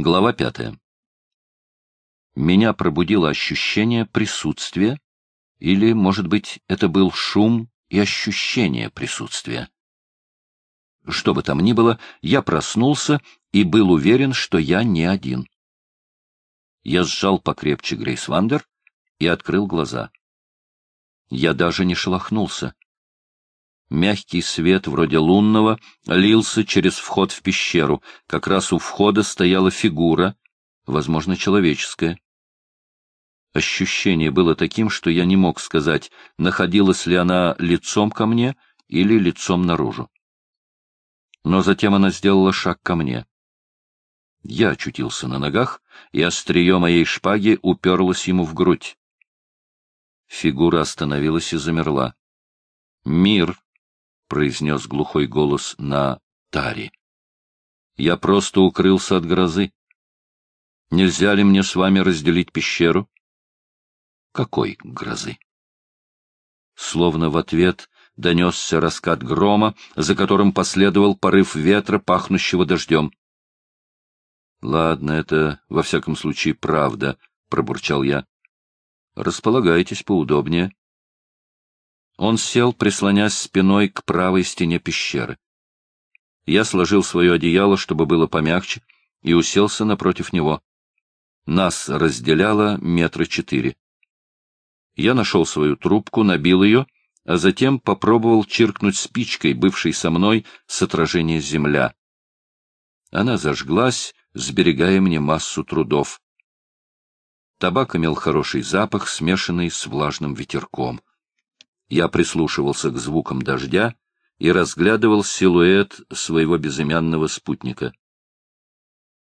Глава пятая. Меня пробудило ощущение присутствия, или, может быть, это был шум и ощущение присутствия. Что бы там ни было, я проснулся и был уверен, что я не один. Я сжал покрепче Грейс Вандер и открыл глаза. Я даже не шелохнулся. Мягкий свет, вроде лунного, лился через вход в пещеру. Как раз у входа стояла фигура, возможно, человеческая. Ощущение было таким, что я не мог сказать, находилась ли она лицом ко мне или лицом наружу. Но затем она сделала шаг ко мне. Я очутился на ногах, и острие моей шпаги уперлось ему в грудь. Фигура остановилась и замерла. «Мир!» — произнес глухой голос на таре. «Я просто укрылся от грозы. Нельзя ли мне с вами разделить пещеру?» «Какой грозы?» Словно в ответ донесся раскат грома, за которым последовал порыв ветра, пахнущего дождем. — Ладно, это, во всяком случае, правда, — пробурчал я. — Располагайтесь поудобнее. Он сел, прислонясь спиной к правой стене пещеры. Я сложил свое одеяло, чтобы было помягче, и уселся напротив него. Нас разделяло метра четыре. Я нашел свою трубку, набил ее, а затем попробовал чиркнуть спичкой, бывшей со мной, с отражения земля. Она зажглась, сберегая мне массу трудов. Табак имел хороший запах, смешанный с влажным ветерком. Я прислушивался к звукам дождя и разглядывал силуэт своего безымянного спутника.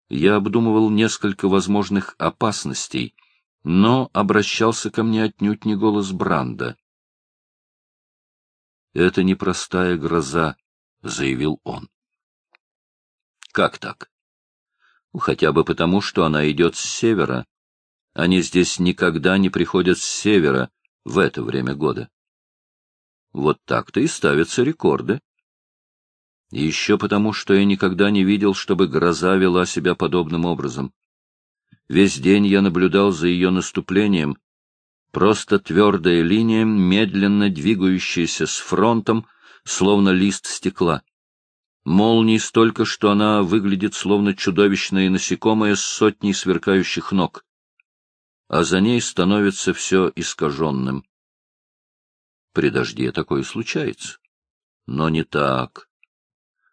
Я обдумывал несколько возможных опасностей, но обращался ко мне отнюдь не голос Бранда. «Это непростая гроза», — заявил он. «Как так?» «Хотя бы потому, что она идет с севера. Они здесь никогда не приходят с севера в это время года». Вот так-то и ставятся рекорды. еще потому, что я никогда не видел, чтобы гроза вела себя подобным образом. Весь день я наблюдал за ее наступлением. Просто твердая линия, медленно двигающаяся с фронтом, словно лист стекла. Молнии столько, что она выглядит словно чудовищное насекомое с сотней сверкающих ног. А за ней становится все искаженным. При дожде такое случается. Но не так.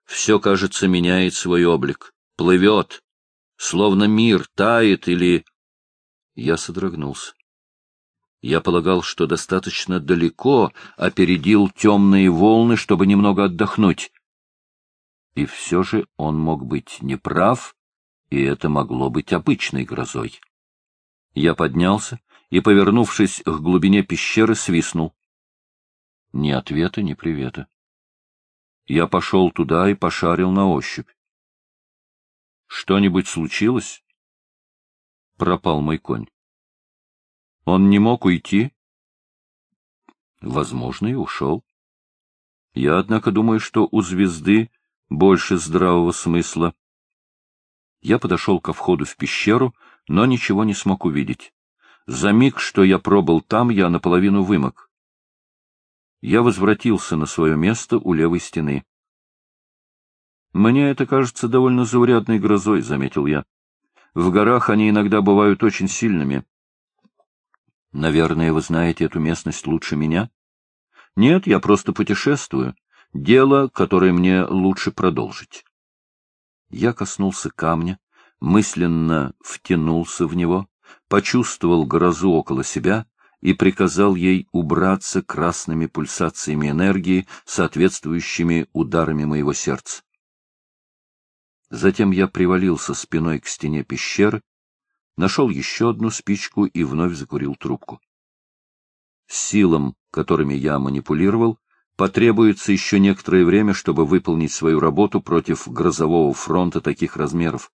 Все, кажется, меняет свой облик, плывет, словно мир тает или... Я содрогнулся. Я полагал, что достаточно далеко опередил темные волны, чтобы немного отдохнуть. И все же он мог быть неправ, и это могло быть обычной грозой. Я поднялся и, повернувшись к глубине пещеры, свистнул. Ни ответа, ни привета. Я пошел туда и пошарил на ощупь. Что-нибудь случилось? Пропал мой конь. Он не мог уйти? Возможно, и ушел. Я, однако, думаю, что у звезды больше здравого смысла. Я подошел ко входу в пещеру, но ничего не смог увидеть. За миг, что я пробыл там, я наполовину вымок я возвратился на свое место у левой стены. «Мне это кажется довольно заурядной грозой», — заметил я. «В горах они иногда бывают очень сильными». «Наверное, вы знаете эту местность лучше меня?» «Нет, я просто путешествую. Дело, которое мне лучше продолжить». Я коснулся камня, мысленно втянулся в него, почувствовал грозу около себя и приказал ей убраться красными пульсациями энергии, соответствующими ударами моего сердца. Затем я привалился спиной к стене пещеры, нашел еще одну спичку и вновь закурил трубку. Силам, которыми я манипулировал, потребуется еще некоторое время, чтобы выполнить свою работу против грозового фронта таких размеров.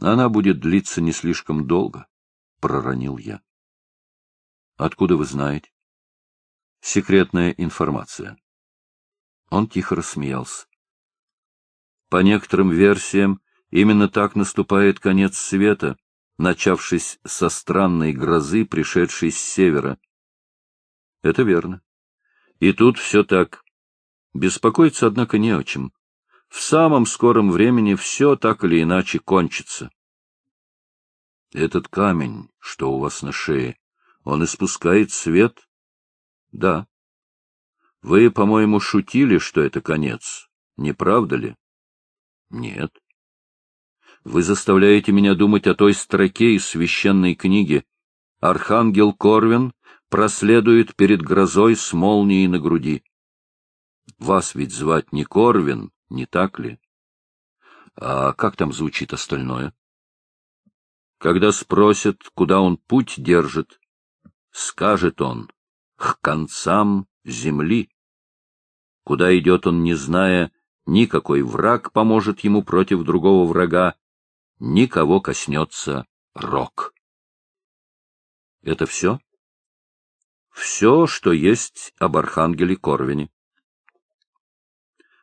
Она будет длиться не слишком долго, — проронил я. Откуда вы знаете? Секретная информация. Он тихо рассмеялся. По некоторым версиям, Именно так наступает конец света, начавшись со странной грозы, пришедшей с севера. Это верно. И тут все так. Беспокоиться, однако, не о чем. В самом скором времени все так или иначе кончится. Этот камень, что у вас на шее, он испускает свет? Да. Вы, по-моему, шутили, что это конец, не правда ли? Нет. Вы заставляете меня думать о той строке из священной книги. Архангел Корвин проследует перед грозой с молнией на груди. Вас ведь звать не Корвин, не так ли? А как там звучит остальное? Когда спросят, куда он путь держит, скажет он, к концам земли. Куда идет он, не зная, никакой враг поможет ему против другого врага, никого коснется рок. Это все? Все, что есть об архангеле Корвине.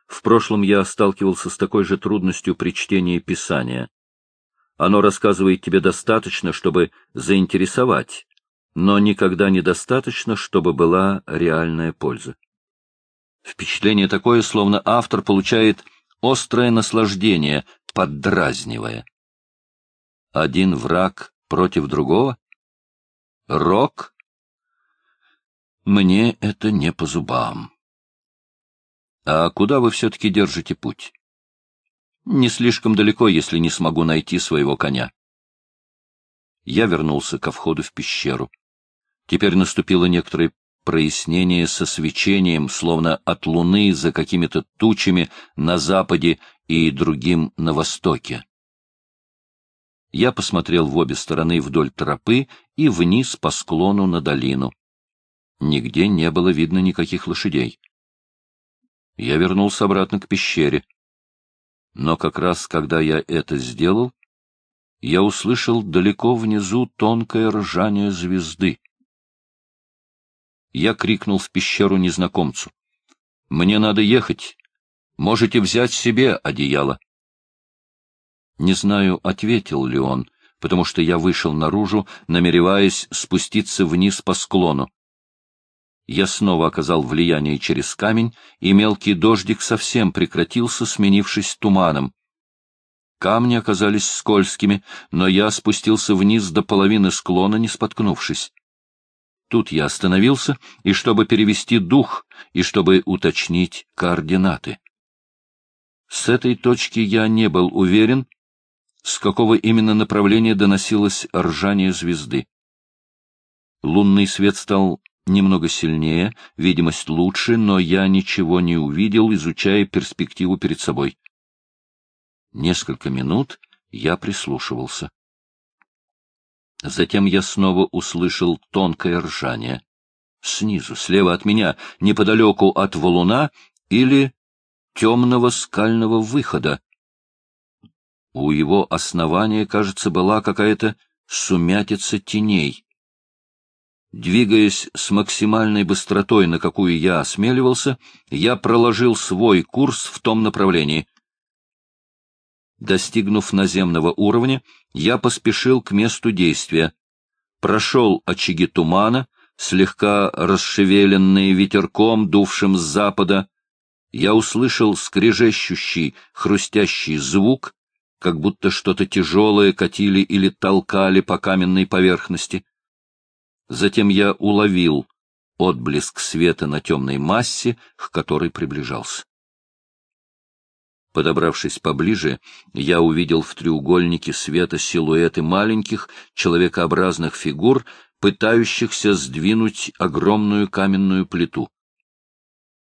В прошлом я сталкивался с такой же трудностью при чтении Писания. Оно рассказывает тебе достаточно, чтобы заинтересовать, но никогда недостаточно, чтобы была реальная польза. Впечатление такое, словно автор получает острое наслаждение, поддразнивая. Один враг против другого? Рок? Мне это не по зубам. А куда вы все-таки держите путь? Не слишком далеко, если не смогу найти своего коня. Я вернулся ко входу в пещеру. Теперь наступило некоторое прояснение со свечением, словно от луны за какими-то тучами на западе и другим на востоке. Я посмотрел в обе стороны вдоль тропы и вниз по склону на долину. Нигде не было видно никаких лошадей. Я вернулся обратно к пещере. Но как раз когда я это сделал, я услышал далеко внизу тонкое ржание звезды. Я крикнул в пещеру незнакомцу. — Мне надо ехать. Можете взять себе одеяло. Не знаю, ответил ли он, потому что я вышел наружу, намереваясь спуститься вниз по склону. Я снова оказал влияние через камень, и мелкий дождик совсем прекратился, сменившись туманом. Камни оказались скользкими, но я спустился вниз до половины склона, не споткнувшись. Тут я остановился, и чтобы перевести дух, и чтобы уточнить координаты. С этой точки я не был уверен, с какого именно направления доносилось ржание звезды. Лунный свет стал немного сильнее, видимость лучше, но я ничего не увидел, изучая перспективу перед собой. Несколько минут я прислушивался. Затем я снова услышал тонкое ржание. Снизу, слева от меня, неподалеку от валуна или темного скального выхода. У его основания, кажется, была какая-то сумятица теней. Двигаясь с максимальной быстротой, на какую я осмеливался, я проложил свой курс в том направлении. Достигнув наземного уровня, я поспешил к месту действия. Прошел очаги тумана, слегка расшевеленные ветерком, дувшим с запада. Я услышал скрежещущий, хрустящий звук, как будто что-то тяжелое катили или толкали по каменной поверхности. Затем я уловил отблеск света на темной массе, к которой приближался. Подобравшись поближе, я увидел в треугольнике света силуэты маленьких, человекообразных фигур, пытающихся сдвинуть огромную каменную плиту.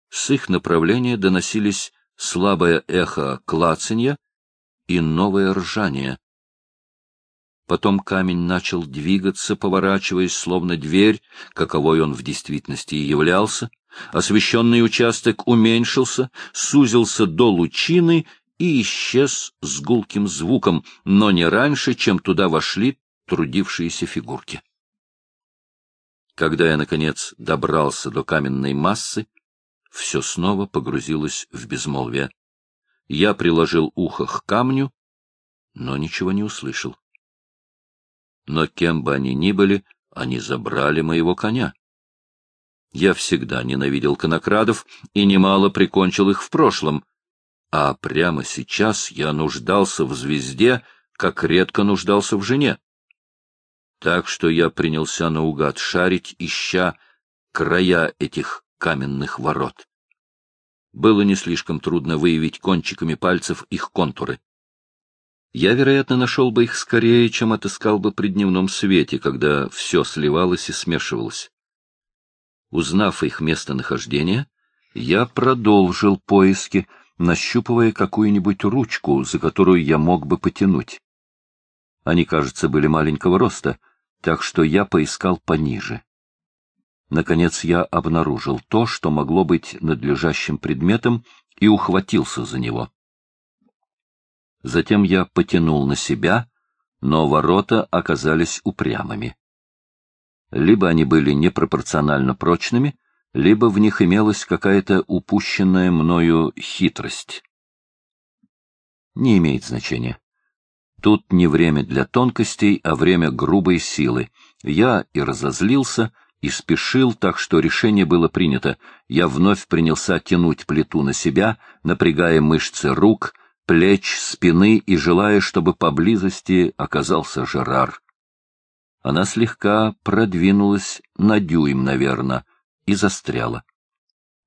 С их направления доносились слабое эхо клацанья и новое ржание. Потом камень начал двигаться, поворачиваясь, словно дверь, каковой он в действительности и являлся. Освещенный участок уменьшился, сузился до лучины и исчез с гулким звуком, но не раньше, чем туда вошли трудившиеся фигурки. Когда я, наконец, добрался до каменной массы, все снова погрузилось в безмолвие. Я приложил ухо к камню но ничего не услышал. Но кем бы они ни были, они забрали моего коня. Я всегда ненавидел конокрадов и немало прикончил их в прошлом, а прямо сейчас я нуждался в звезде, как редко нуждался в жене. Так что я принялся наугад шарить, ища края этих каменных ворот. Было не слишком трудно выявить кончиками пальцев их контуры. Я, вероятно, нашел бы их скорее, чем отыскал бы при дневном свете, когда все сливалось и смешивалось. Узнав их местонахождение, я продолжил поиски, нащупывая какую-нибудь ручку, за которую я мог бы потянуть. Они, кажется, были маленького роста, так что я поискал пониже. Наконец я обнаружил то, что могло быть надлежащим предметом, и ухватился за него. Затем я потянул на себя, но ворота оказались упрямыми. Либо они были непропорционально прочными, либо в них имелась какая-то упущенная мною хитрость. Не имеет значения. Тут не время для тонкостей, а время грубой силы. Я и разозлился, и спешил, так что решение было принято. Я вновь принялся тянуть плиту на себя, напрягая мышцы рук, плеч, спины и желая, чтобы поблизости оказался Жерар. Она слегка продвинулась на дюйм, наверное, и застряла.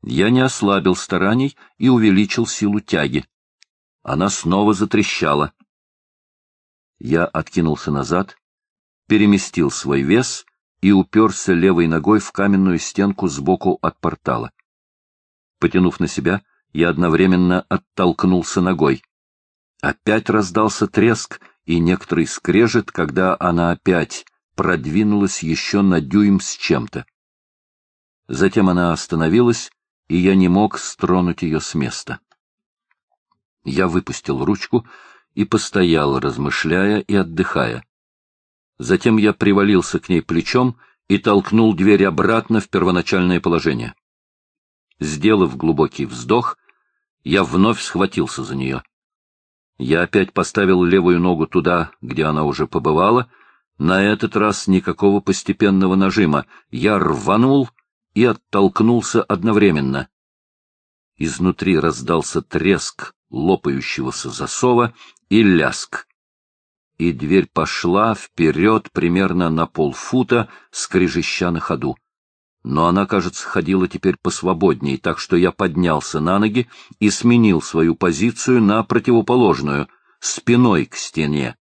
Я не ослабил стараний и увеличил силу тяги. Она снова затрещала. Я откинулся назад, переместил свой вес и уперся левой ногой в каменную стенку сбоку от портала. Потянув на себя, я одновременно оттолкнулся ногой. Опять раздался треск и некоторый скрежет, когда она опять продвинулась еще на дюйм с чем-то. Затем она остановилась, и я не мог стронуть ее с места. Я выпустил ручку и постоял, размышляя и отдыхая. Затем я привалился к ней плечом и толкнул дверь обратно в первоначальное положение. Сделав глубокий вздох, я вновь схватился за нее. Я опять поставил левую ногу туда, где она уже побывала, на этот раз никакого постепенного нажима. Я рванул и оттолкнулся одновременно. Изнутри раздался треск лопающегося засова и ляск. И дверь пошла вперед примерно на полфута, скрежеща на ходу. Но она, кажется, ходила теперь посвободней, так что я поднялся на ноги и сменил свою позицию на противоположную, спиной к стене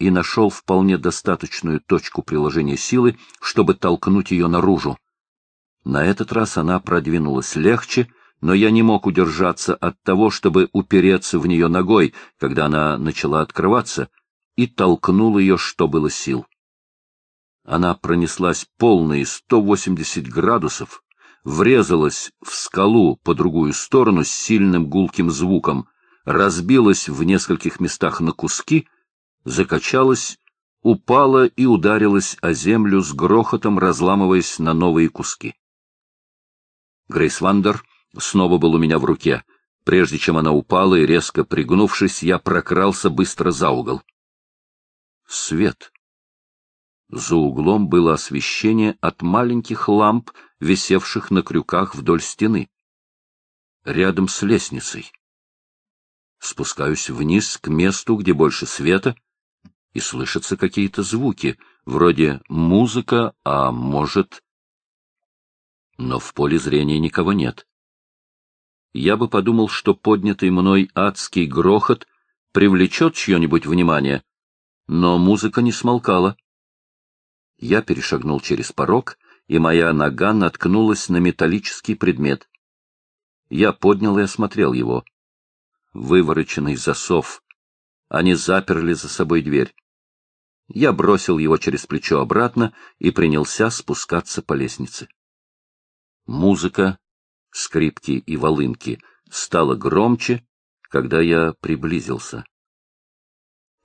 и нашел вполне достаточную точку приложения силы, чтобы толкнуть ее наружу. На этот раз она продвинулась легче, но я не мог удержаться от того, чтобы упереться в нее ногой, когда она начала открываться, и толкнул ее, что было сил. Она пронеслась полные 180 градусов, врезалась в скалу по другую сторону с сильным гулким звуком, разбилась в нескольких местах на куски — закачалась, упала и ударилась о землю с грохотом, разламываясь на новые куски. Грейс Вандер снова был у меня в руке. Прежде чем она упала и резко пригнувшись, я прокрался быстро за угол. Свет. За углом было освещение от маленьких ламп, висевших на крюках вдоль стены. Рядом с лестницей. Спускаюсь вниз к месту, где больше света — и слышатся какие-то звуки, вроде музыка, а может... Но в поле зрения никого нет. Я бы подумал, что поднятый мной адский грохот привлечет чье-нибудь внимание, но музыка не смолкала. Я перешагнул через порог, и моя нога наткнулась на металлический предмет. Я поднял и осмотрел его. Вывороченный засов. Они заперли за собой дверь. Я бросил его через плечо обратно и принялся спускаться по лестнице. Музыка, скрипки и волынки стала громче, когда я приблизился.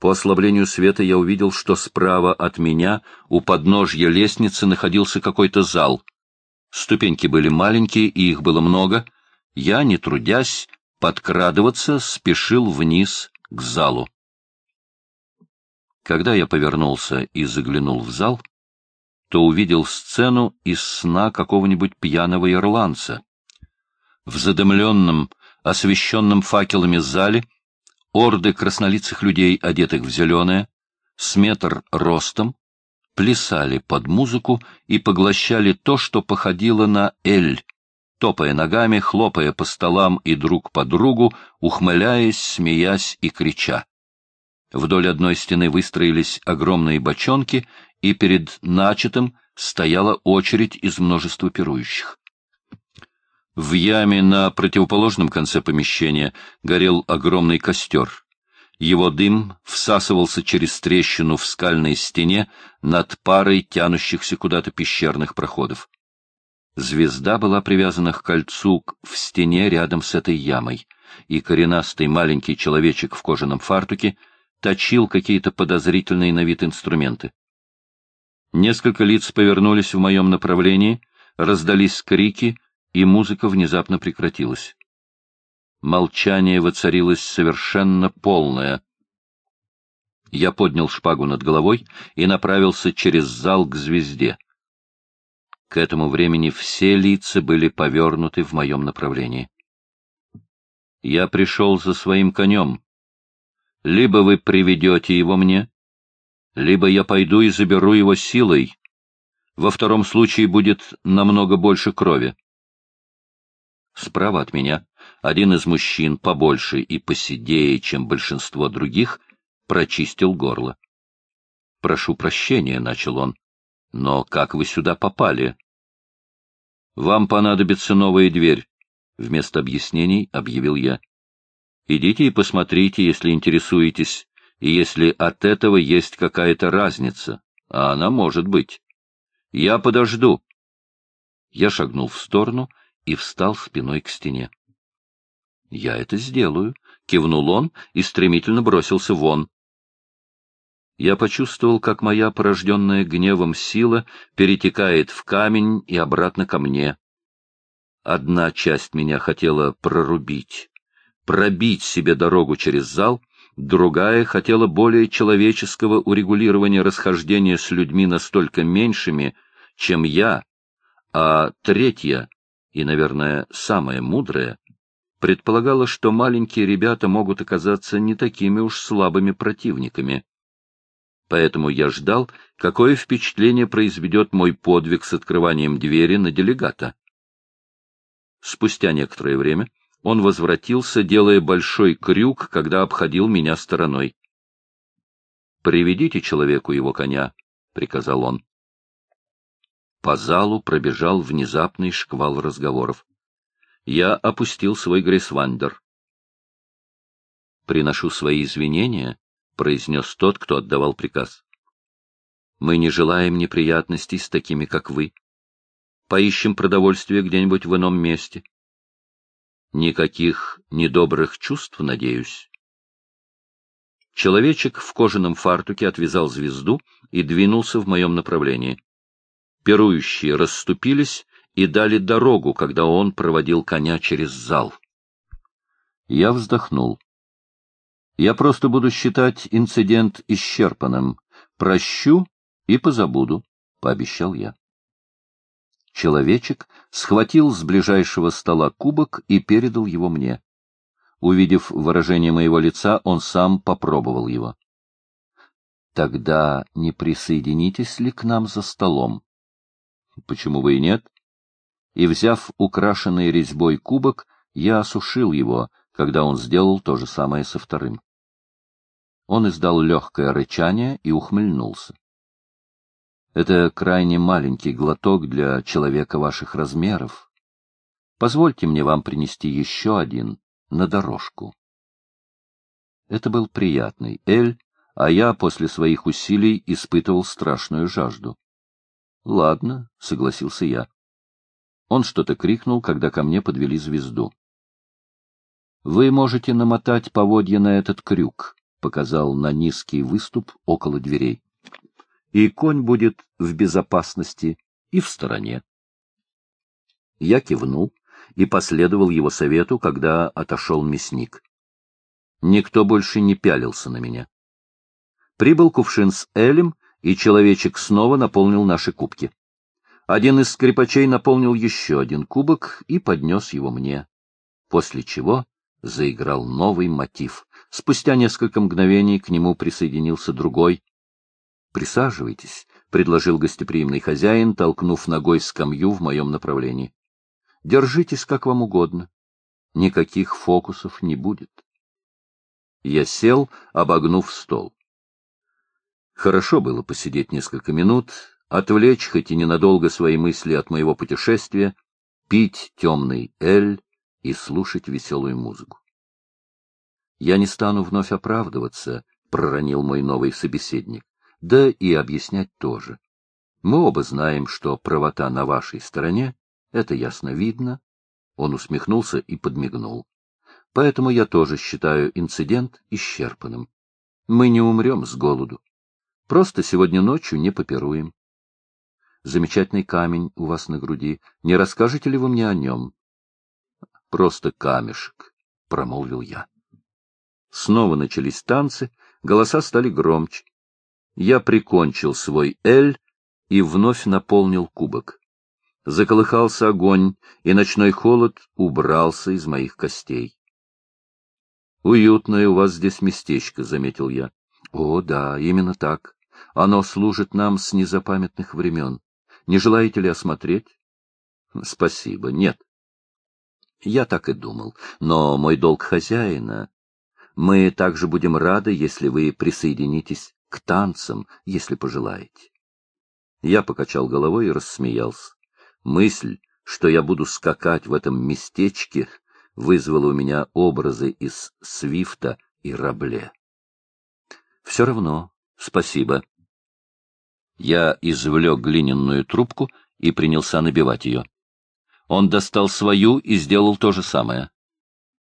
По ослаблению света я увидел, что справа от меня у подножья лестницы находился какой-то зал. Ступеньки были маленькие, и их было много. Я, не трудясь, подкрадываться, спешил вниз к залу. Когда я повернулся и заглянул в зал, то увидел сцену из сна какого-нибудь пьяного ирландца. В задымленном, освещенном факелами зале орды краснолицых людей, одетых в зеленое, с метр ростом, плясали под музыку и поглощали то, что походило на «эль», топая ногами, хлопая по столам и друг по другу, ухмыляясь, смеясь и крича. Вдоль одной стены выстроились огромные бочонки, и перед начатым стояла очередь из множества пирующих. В яме на противоположном конце помещения горел огромный костер. Его дым всасывался через трещину в скальной стене над парой тянущихся куда-то пещерных проходов. Звезда была привязана к кольцу в стене рядом с этой ямой, и коренастый маленький человечек в кожаном фартуке точил какие-то подозрительные на вид инструменты. Несколько лиц повернулись в моем направлении, раздались крики, и музыка внезапно прекратилась. Молчание воцарилось совершенно полное. Я поднял шпагу над головой и направился через зал к звезде. К этому времени все лица были повернуты в моем направлении. Я пришел за своим конем. Либо вы приведете его мне, либо я пойду и заберу его силой. Во втором случае будет намного больше крови. Справа от меня один из мужчин, побольше и поседее, чем большинство других, прочистил горло. — Прошу прощения, — начал он, — но как вы сюда попали? — Вам понадобится новая дверь, — вместо объяснений объявил я. — Идите и посмотрите, если интересуетесь, и если от этого есть какая-то разница, а она может быть. Я подожду. Я шагнул в сторону и встал спиной к стене. — Я это сделаю, — кивнул он и стремительно бросился вон. Я почувствовал, как моя порожденная гневом сила перетекает в камень и обратно ко мне. Одна часть меня хотела прорубить, пробить себе дорогу через зал, другая хотела более человеческого урегулирования расхождения с людьми настолько меньшими, чем я, а третья, и, наверное, самая мудрая, предполагала, что маленькие ребята могут оказаться не такими уж слабыми противниками. Поэтому я ждал, какое впечатление произведет мой подвиг с открыванием двери на делегата. Спустя некоторое время он возвратился, делая большой крюк, когда обходил меня стороной. «Приведите человеку его коня», — приказал он. По залу пробежал внезапный шквал разговоров. Я опустил свой грейсвандер. «Приношу свои извинения», — произнес тот, кто отдавал приказ. «Мы не желаем неприятностей с такими, как вы. Поищем продовольствие где-нибудь в ином месте. Никаких недобрых чувств, надеюсь. Человечек в кожаном фартуке отвязал звезду и двинулся в моем направлении. Пирующие расступились и дали дорогу, когда он проводил коня через зал. Я вздохнул. Я просто буду считать инцидент исчерпанным. Прощу и позабуду, — пообещал я. Человечек схватил с ближайшего стола кубок и передал его мне. Увидев выражение моего лица, он сам попробовал его. «Тогда не присоединитесь ли к нам за столом?» «Почему бы и нет?» И, взяв украшенный резьбой кубок, я осушил его, когда он сделал то же самое со вторым. Он издал легкое рычание и ухмыльнулся. Это крайне маленький глоток для человека ваших размеров. Позвольте мне вам принести еще один на дорожку. Это был приятный эль, а я после своих усилий испытывал страшную жажду. — Ладно, — согласился я. Он что-то крикнул, когда ко мне подвели звезду. — Вы можете намотать поводья на этот крюк, — показал на низкий выступ около дверей и конь будет в безопасности и в стороне. Я кивнул и последовал его совету, когда отошел мясник. Никто больше не пялился на меня. Прибыл кувшин с элем, и человечек снова наполнил наши кубки. Один из скрипачей наполнил еще один кубок и поднес его мне, после чего заиграл новый мотив. Спустя несколько мгновений к нему присоединился другой. «Присаживайтесь», — предложил гостеприимный хозяин, толкнув ногой скамью в моем направлении. «Держитесь как вам угодно. Никаких фокусов не будет». Я сел, обогнув стол. Хорошо было посидеть несколько минут, отвлечь хоть и ненадолго свои мысли от моего путешествия, пить темный эль и слушать веселую музыку. Я не стану вновь оправдываться, — проронил мой новый собеседник, — да и объяснять тоже. Мы оба знаем, что правота на вашей стороне, это ясно видно. Он усмехнулся и подмигнул. Поэтому я тоже считаю инцидент исчерпанным. Мы не умрем с голоду. Просто сегодня ночью не попируем. Замечательный камень у вас на груди. Не расскажете ли вы мне о нем? — Просто камешек, — промолвил я. Снова начались танцы, голоса стали громче. Я прикончил свой «Эль» и вновь наполнил кубок. Заколыхался огонь, и ночной холод убрался из моих костей. — Уютное у вас здесь местечко, — заметил я. — О, да, именно так. Оно служит нам с незапамятных времен. Не желаете ли осмотреть? — Спасибо, нет. Я так и думал. Но мой долг хозяина... Мы также будем рады, если вы присоединитесь к танцам, если пожелаете. Я покачал головой и рассмеялся. Мысль, что я буду скакать в этом местечке, вызвала у меня образы из Свифта и Рабле. Все равно, спасибо. Я извлек глиняную трубку и принялся набивать ее. Он достал свою и сделал то же самое.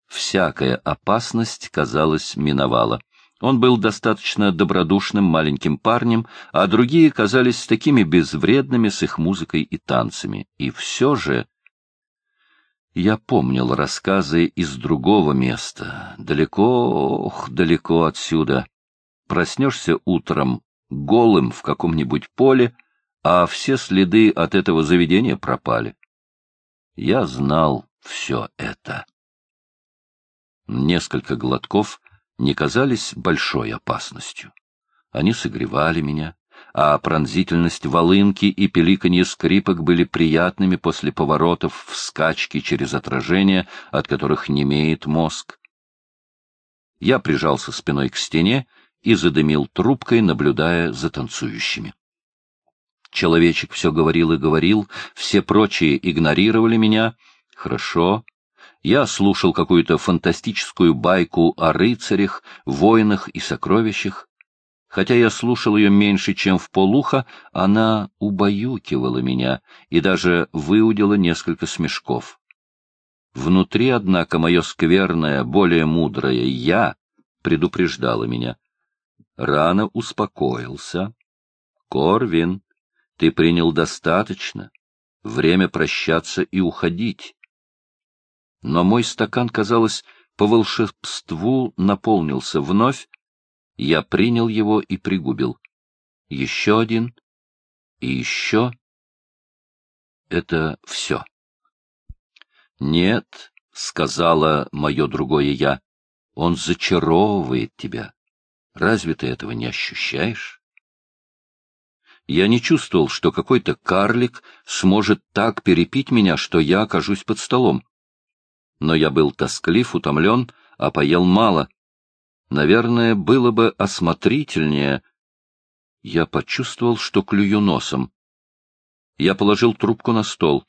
Всякая опасность, казалось, миновала. Он был достаточно добродушным маленьким парнем, а другие казались такими безвредными с их музыкой и танцами. И все же... Я помнил рассказы из другого места, далеко, ох, далеко отсюда. Проснешься утром голым в каком-нибудь поле, а все следы от этого заведения пропали. Я знал все это. Несколько глотков не казались большой опасностью. Они согревали меня, а пронзительность волынки и пеликанье скрипок были приятными после поворотов в скачке через отражения, от которых немеет мозг. Я прижался спиной к стене и задымил трубкой, наблюдая за танцующими. Человечек все говорил и говорил, все прочие игнорировали меня. Хорошо. Я слушал какую-то фантастическую байку о рыцарях, воинах и сокровищах. Хотя я слушал ее меньше, чем в полуха, она убаюкивала меня и даже выудила несколько смешков. Внутри, однако, мое скверное, более мудрое «я» предупреждало меня — рано успокоился. Корвин, ты принял достаточно. Время прощаться и уходить. Но мой стакан, казалось, по волшебству наполнился вновь. Я принял его и пригубил. Еще один. И еще. Это все. Нет, — сказала мое другое я, — он зачаровывает тебя. Разве ты этого не ощущаешь? Я не чувствовал, что какой-то карлик сможет так перепить меня, что я окажусь под столом. Но я был тосклив, утомлен, а поел мало. Наверное, было бы осмотрительнее. Я почувствовал, что клюю носом. Я положил трубку на стол.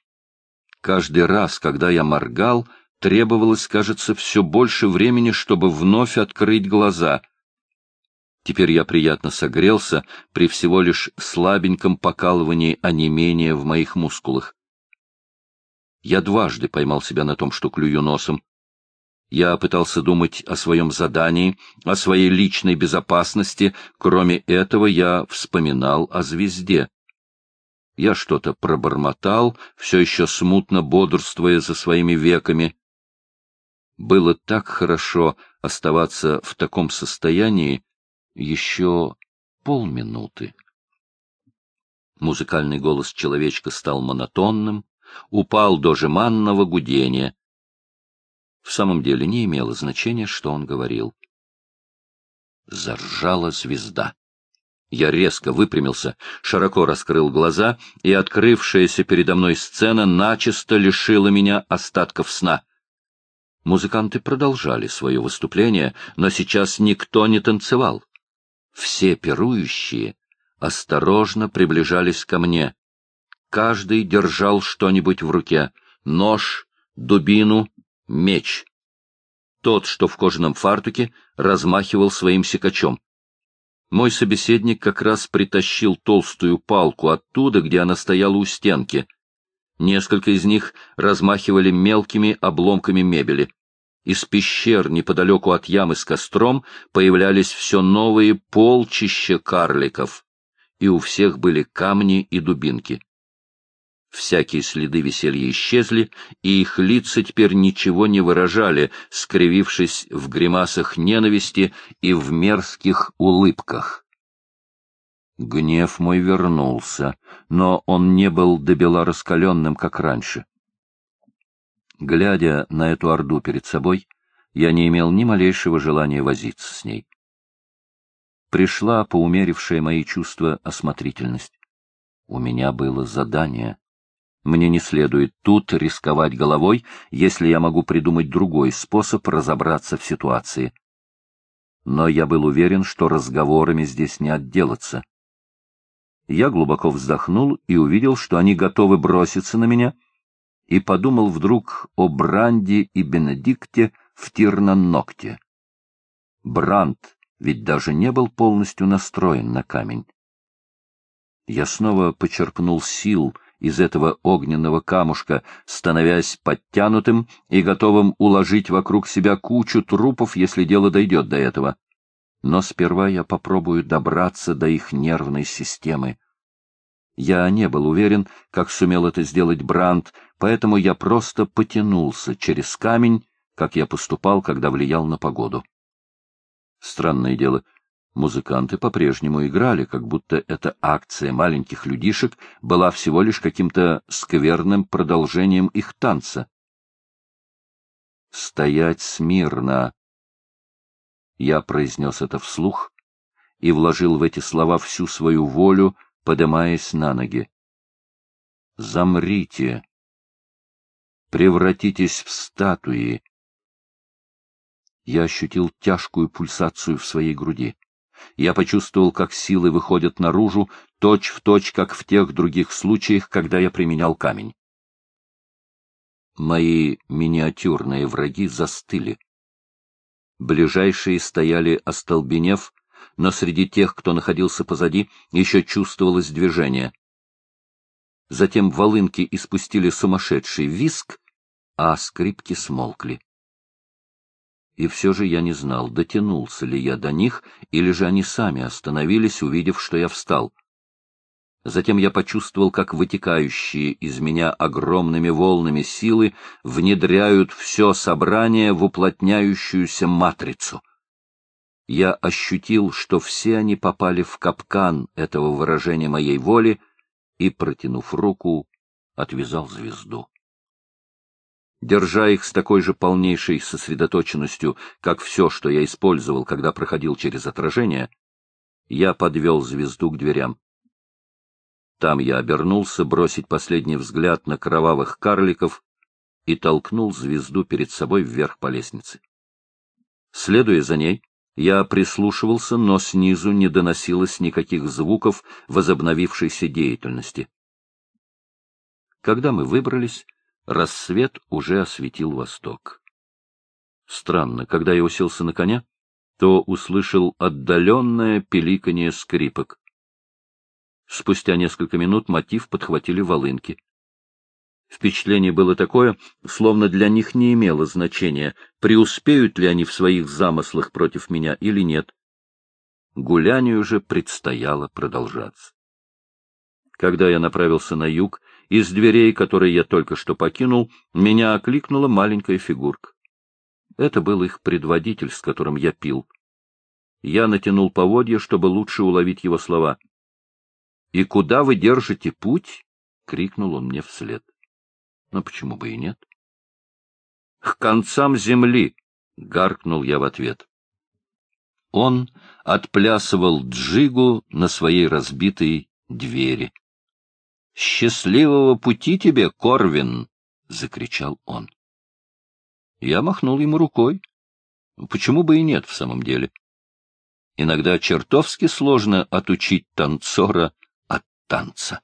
Каждый раз, когда я моргал, требовалось, кажется, все больше времени, чтобы вновь открыть глаза. Теперь я приятно согрелся при всего лишь слабеньком покалывании онемения в моих мускулах. Я дважды поймал себя на том, что клюю носом. Я пытался думать о своем задании, о своей личной безопасности. Кроме этого, я вспоминал о звезде. Я что-то пробормотал, все еще смутно бодрствуя за своими веками. Было так хорошо оставаться в таком состоянии, еще полминуты. Музыкальный голос человечка стал монотонным, упал до жеманного гудения. В самом деле не имело значения, что он говорил. Заржала звезда. Я резко выпрямился, широко раскрыл глаза, и открывшаяся передо мной сцена начисто лишила меня остатков сна. Музыканты продолжали свое выступление, но сейчас никто не танцевал. Все пирующие осторожно приближались ко мне. Каждый держал что-нибудь в руке — нож, дубину, меч. Тот, что в кожаном фартуке, размахивал своим секачом. Мой собеседник как раз притащил толстую палку оттуда, где она стояла у стенки. Несколько из них размахивали мелкими обломками мебели. Из пещер неподалеку от ямы с костром появлялись все новые полчища карликов, и у всех были камни и дубинки. Всякие следы веселья исчезли, и их лица теперь ничего не выражали, скривившись в гримасах ненависти и в мерзких улыбках. Гнев мой вернулся, но он не был добела раскаленным, как раньше. Глядя на эту орду перед собой, я не имел ни малейшего желания возиться с ней. Пришла поумерившая мои чувства осмотрительность. У меня было задание. Мне не следует тут рисковать головой, если я могу придумать другой способ разобраться в ситуации. Но я был уверен, что разговорами здесь не отделаться. Я глубоко вздохнул и увидел, что они готовы броситься на меня, и подумал вдруг о Бранде и Бенедикте в Тирнан-Ногте. Бранд ведь даже не был полностью настроен на камень. Я снова почерпнул сил из этого огненного камушка, становясь подтянутым и готовым уложить вокруг себя кучу трупов, если дело дойдет до этого. Но сперва я попробую добраться до их нервной системы. Я не был уверен, как сумел это сделать Бранд, поэтому я просто потянулся через камень, как я поступал, когда влиял на погоду. Странное дело, Музыканты по-прежнему играли, как будто эта акция маленьких людишек была всего лишь каким-то скверным продолжением их танца. «Стоять смирно!» Я произнес это вслух и вложил в эти слова всю свою волю, подымаясь на ноги. «Замрите! Превратитесь в статуи!» Я ощутил тяжкую пульсацию в своей груди. Я почувствовал, как силы выходят наружу, точь-в-точь, точь, как в тех других случаях, когда я применял камень. Мои миниатюрные враги застыли. Ближайшие стояли остолбенев, но среди тех, кто находился позади, еще чувствовалось движение. Затем волынки испустили сумасшедший виск, а скрипки смолкли и все же я не знал, дотянулся ли я до них, или же они сами остановились, увидев, что я встал. Затем я почувствовал, как вытекающие из меня огромными волнами силы внедряют все собрание в уплотняющуюся матрицу. Я ощутил, что все они попали в капкан этого выражения моей воли, и, протянув руку, отвязал звезду. Держа их с такой же полнейшей сосредоточенностью, как все, что я использовал, когда проходил через отражение, я подвел звезду к дверям. Там я обернулся бросить последний взгляд на кровавых карликов и толкнул звезду перед собой вверх по лестнице. Следуя за ней, я прислушивался, но снизу не доносилось никаких звуков возобновившейся деятельности. Когда мы выбрались, Рассвет уже осветил восток. Странно, когда я уселся на коня, то услышал отдаленное пиликанье скрипок. Спустя несколько минут мотив подхватили волынки. Впечатление было такое, словно для них не имело значения, преуспеют ли они в своих замыслах против меня или нет. Гулянию же предстояло продолжаться. Когда я направился на юг, из дверей, которые я только что покинул, меня окликнула маленькая фигурка. Это был их предводитель, с которым я пил. Я натянул поводья, чтобы лучше уловить его слова. — И куда вы держите путь? — крикнул он мне вслед. — Ну, почему бы и нет? — К концам земли! — гаркнул я в ответ. Он отплясывал джигу на своей разбитой двери. — Счастливого пути тебе, Корвин! — закричал он. Я махнул ему рукой. Почему бы и нет в самом деле? Иногда чертовски сложно отучить танцора от танца.